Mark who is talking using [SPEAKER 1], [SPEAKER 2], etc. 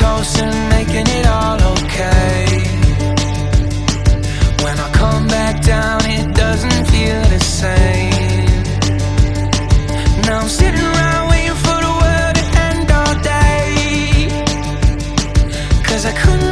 [SPEAKER 1] toast making it all okay. When I come back down, it doesn't feel the same. Now I'm sitting around waiting for the world to end all day. Cause I couldn't.